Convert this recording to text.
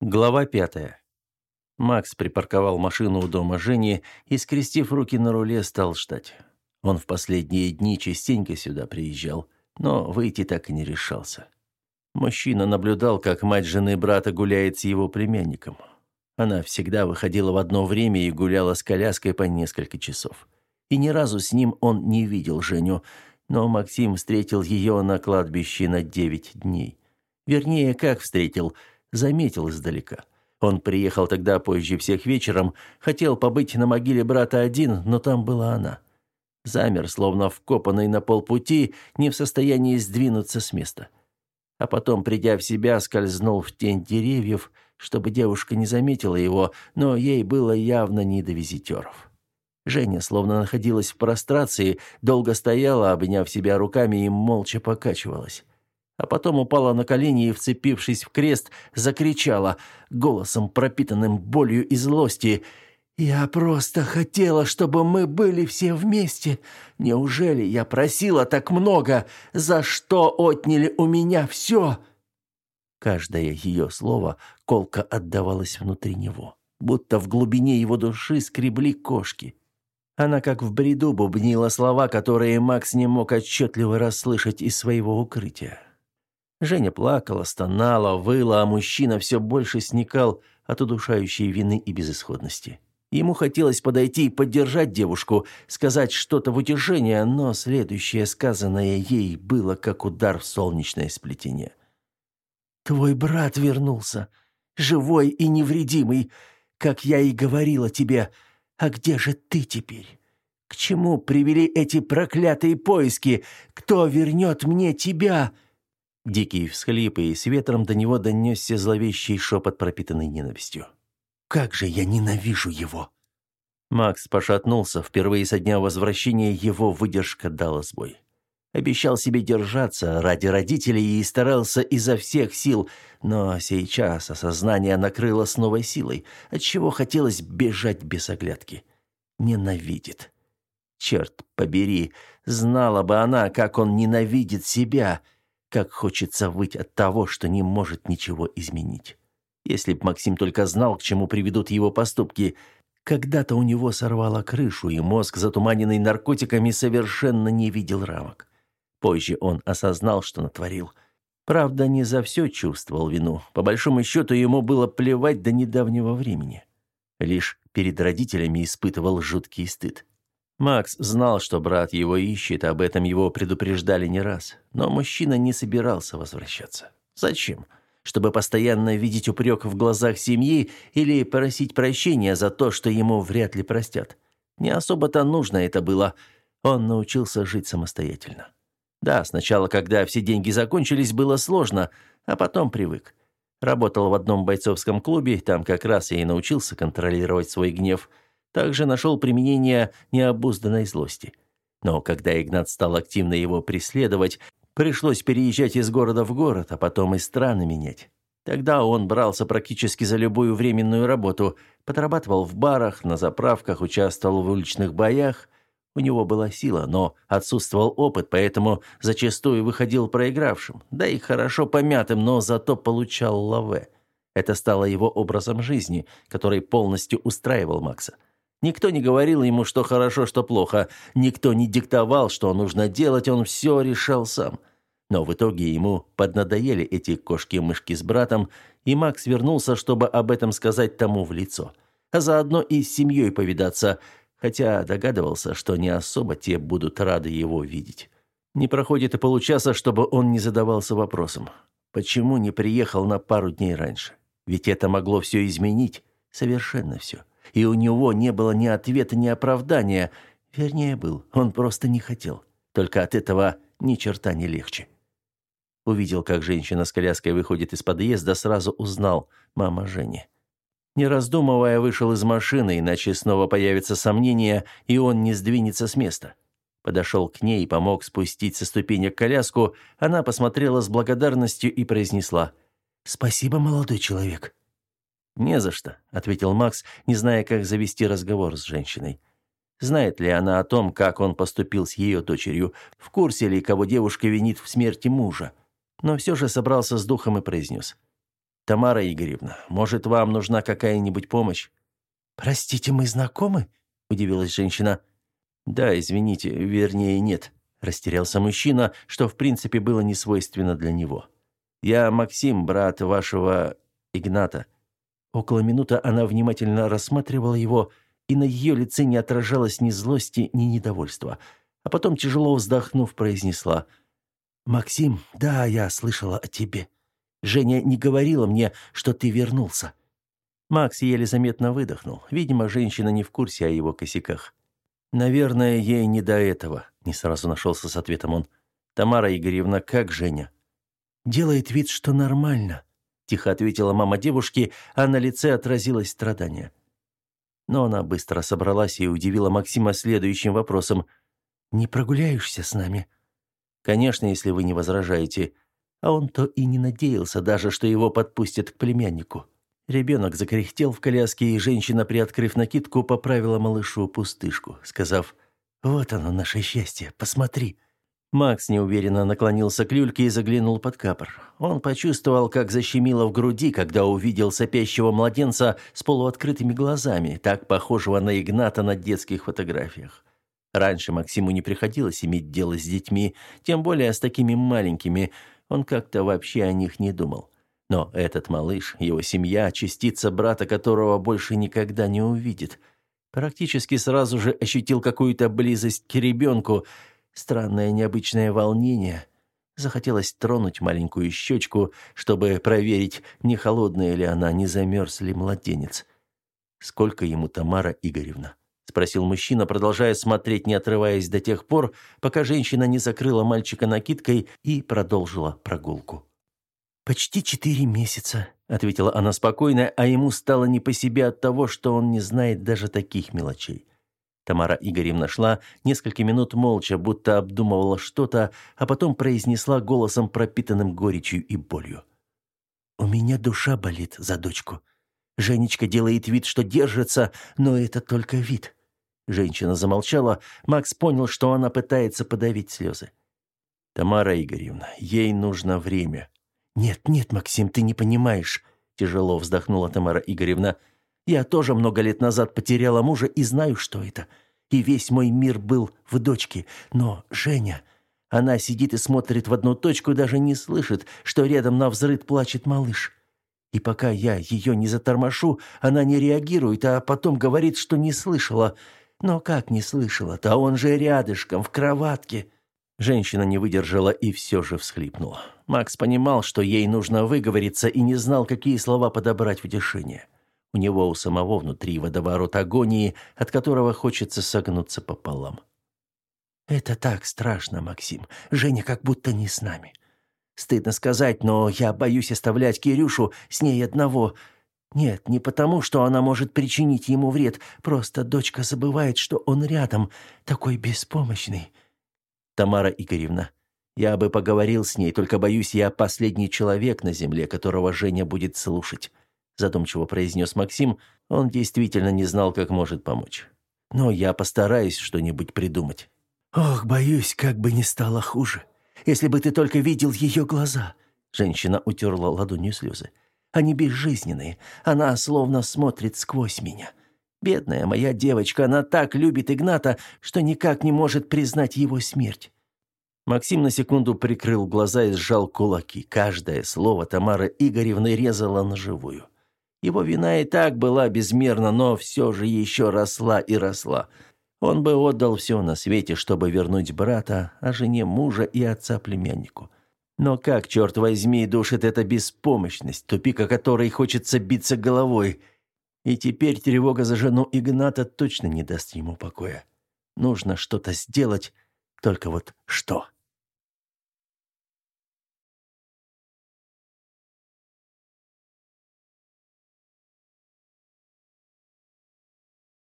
Глава пятая. Макс припарковал машину у дома Жени и, скрестив руки на руле, стал ждать. Он в последние дни частенько сюда приезжал, но выйти так и не решался. Мужчина наблюдал, как мать жены брата гуляет с его племянником. Она всегда выходила в одно время и гуляла с коляской по несколько часов. И ни разу с ним он не видел Женю, но Максим встретил ее на кладбище на девять дней. Вернее, как встретил, заметил издалека. Он приехал тогда позже всех вечером, хотел побыть на могиле брата один, но там была она. Замер, словно вкопанный на полпути, не в состоянии сдвинуться с места. А потом, придя в себя, скользнул в тень деревьев, чтобы девушка не заметила его, но ей было явно не до визитеров. Женя словно находилась в прострации, долго стояла, обняв себя руками и молча покачивалась. А потом упала на колени и, вцепившись в крест, закричала, голосом, пропитанным болью и злости «Я просто хотела, чтобы мы были все вместе. Неужели я просила так много? За что отняли у меня все?» Каждое ее слово колко отдавалось внутри него, будто в глубине его души скребли кошки. Она как в бреду бубнила слова, которые Макс не мог отчетливо расслышать из своего укрытия. Женя плакала, стонала, выла, а мужчина все больше сникал от удушающей вины и безысходности. Ему хотелось подойти и поддержать девушку, сказать что-то в утешение, но следующее сказанное ей было как удар в солнечное сплетение. «Твой брат вернулся, живой и невредимый, как я и говорила тебе», а где же ты теперь? К чему привели эти проклятые поиски? Кто вернет мне тебя?» Дикие всхлипы, и с ветром до него донесся зловещий шепот, пропитанный ненавистью. «Как же я ненавижу его!» Макс пошатнулся. Впервые со дня возвращения его выдержка дала сбой. Обещал себе держаться ради родителей и старался изо всех сил, но сейчас осознание накрыло с новой силой, отчего хотелось бежать без оглядки. Ненавидит. Черт побери, знала бы она, как он ненавидит себя, как хочется выть от того, что не может ничего изменить. Если б Максим только знал, к чему приведут его поступки, когда-то у него сорвало крышу, и мозг, затуманенный наркотиками, совершенно не видел рамок. Позже он осознал, что натворил. Правда, не за все чувствовал вину. По большому счету, ему было плевать до недавнего времени. Лишь перед родителями испытывал жуткий стыд. Макс знал, что брат его ищет, об этом его предупреждали не раз. Но мужчина не собирался возвращаться. Зачем? Чтобы постоянно видеть упрек в глазах семьи или просить прощения за то, что ему вряд ли простят. Не особо-то нужно это было. Он научился жить самостоятельно. Да, сначала, когда все деньги закончились, было сложно, а потом привык. Работал в одном бойцовском клубе, там как раз я и научился контролировать свой гнев. Также нашел применение необузданной злости. Но когда Игнат стал активно его преследовать, пришлось переезжать из города в город, а потом и страны менять. Тогда он брался практически за любую временную работу, подрабатывал в барах, на заправках, участвовал в уличных боях, у него была сила, но отсутствовал опыт, поэтому зачастую выходил проигравшим, да и хорошо помятым, но зато получал лаве. Это стало его образом жизни, который полностью устраивал Макса. Никто не говорил ему, что хорошо, что плохо, никто не диктовал, что нужно делать, он все решал сам. Но в итоге ему поднадоели эти кошки-мышки с братом, и Макс вернулся, чтобы об этом сказать тому в лицо. А заодно и с семьей повидаться – хотя догадывался, что не особо те будут рады его видеть. Не проходит и получаса, чтобы он не задавался вопросом, почему не приехал на пару дней раньше? Ведь это могло все изменить, совершенно все. И у него не было ни ответа, ни оправдания. Вернее, был, он просто не хотел. Только от этого ни черта не легче. Увидел, как женщина с коляской выходит из подъезда, сразу узнал мама Жени. Не раздумывая, вышел из машины, иначе снова появится сомнение, и он не сдвинется с места. Подошел к ней и помог спустить со ступенек коляску. Она посмотрела с благодарностью и произнесла «Спасибо, молодой человек». «Не за что», — ответил Макс, не зная, как завести разговор с женщиной. Знает ли она о том, как он поступил с ее дочерью, в курсе ли, кого девушка винит в смерти мужа. Но все же собрался с духом и произнес. Тамара Игоревна, может, вам нужна какая-нибудь помощь? Простите, мы знакомы? удивилась женщина. Да, извините, вернее, нет, растерялся мужчина, что в принципе было не свойственно для него. Я Максим, брат вашего Игната. Около минуты она внимательно рассматривала его, и на ее лице не отражалось ни злости, ни недовольства. А потом, тяжело вздохнув, произнесла: "Максим, да, я слышала о тебе. Женя не говорила мне, что ты вернулся. Макс еле заметно выдохнул. Видимо, женщина не в курсе о его косяках. Наверное, ей не до этого, не сразу нашелся с ответом он. Тамара Игоревна, как Женя? Делает вид, что нормально, тихо ответила мама девушки, а на лице отразилось страдание. Но она быстро собралась и удивила Максима следующим вопросом: "Не прогуляешься с нами?" "Конечно, если вы не возражаете" а он то и не надеялся даже, что его подпустят к племяннику. Ребенок закряхтел в коляске, и женщина, приоткрыв накидку, поправила малышу пустышку, сказав «Вот оно, наше счастье, посмотри». Макс неуверенно наклонился к люльке и заглянул под капор. Он почувствовал, как защемило в груди, когда увидел сопящего младенца с полуоткрытыми глазами, так похожего на Игната на детских фотографиях. Раньше Максиму не приходилось иметь дело с детьми, тем более с такими маленькими – он как-то вообще о них не думал. Но этот малыш, его семья, частица брата, которого больше никогда не увидит. Практически сразу же ощутил какую-то близость к ребенку, странное необычное волнение. Захотелось тронуть маленькую щечку, чтобы проверить, не холодная ли она, не замерз ли младенец. «Сколько ему Тамара Игоревна?» — спросил мужчина, продолжая смотреть, не отрываясь до тех пор, пока женщина не закрыла мальчика накидкой и продолжила прогулку. «Почти четыре месяца», — ответила она спокойно, а ему стало не по себе от того, что он не знает даже таких мелочей. Тамара Игоревна шла несколько минут молча, будто обдумывала что-то, а потом произнесла голосом, пропитанным горечью и болью. «У меня душа болит за дочку. Женечка делает вид, что держится, но это только вид. Женщина замолчала. Макс понял, что она пытается подавить слезы. Тамара Игоревна, ей нужно время. Нет, нет, Максим, ты не понимаешь, тяжело вздохнула Тамара Игоревна. Я тоже много лет назад потеряла мужа и знаю, что это. И весь мой мир был в дочке, но Женя, она сидит и смотрит в одну точку даже не слышит, что рядом на взрыд плачет малыш. И пока я ее не затормошу, она не реагирует, а потом говорит, что не слышала. Но как не слышала-то? Он же рядышком, в кроватке. Женщина не выдержала и все же всхлипнула. Макс понимал, что ей нужно выговориться, и не знал, какие слова подобрать в утешение. У него у самого внутри водоворот агонии, от которого хочется согнуться пополам. «Это так страшно, Максим. Женя как будто не с нами. Стыдно сказать, но я боюсь оставлять Кирюшу с ней одного. Нет, не потому, что она может причинить ему вред, просто дочка забывает, что он рядом, такой беспомощный. Тамара Игоревна, я бы поговорил с ней, только боюсь, я последний человек на земле, которого Женя будет слушать, задумчиво произнес Максим. Он действительно не знал, как может помочь. Но я постараюсь что-нибудь придумать. Ох, боюсь, как бы не стало хуже. Если бы ты только видел ее глаза!» Женщина утерла ладонью слезы. «Они безжизненные. Она словно смотрит сквозь меня. Бедная моя девочка, она так любит Игната, что никак не может признать его смерть». Максим на секунду прикрыл глаза и сжал кулаки. Каждое слово Тамары Игоревны резало на живую. Его вина и так была безмерна, но все же еще росла и росла. Он бы отдал все на свете, чтобы вернуть брата, а жене мужа и отца племяннику. Но как, черт возьми, душит эта беспомощность, тупика которой хочется биться головой. И теперь тревога за жену Игната точно не даст ему покоя. Нужно что-то сделать, только вот что?